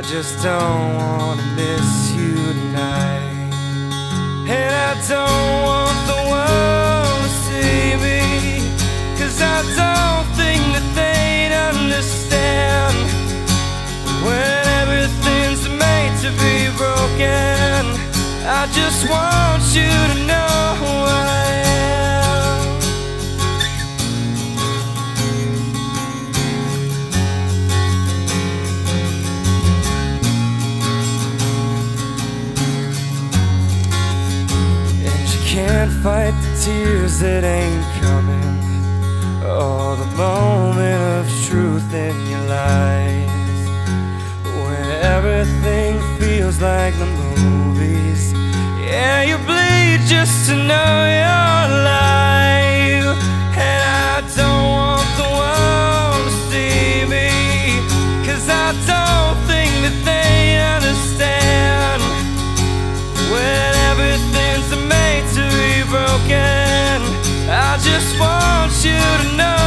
I just don't wanna miss you tonight. And I don't want the world to see me. Cause I don't think that they'd understand. When everything's made to be broken, I just want you to know I can't fight the tears that ain't coming. Or the moment of truth in your lies. When everything feels like the movies. Yeah, you bleed just to know just want you to know.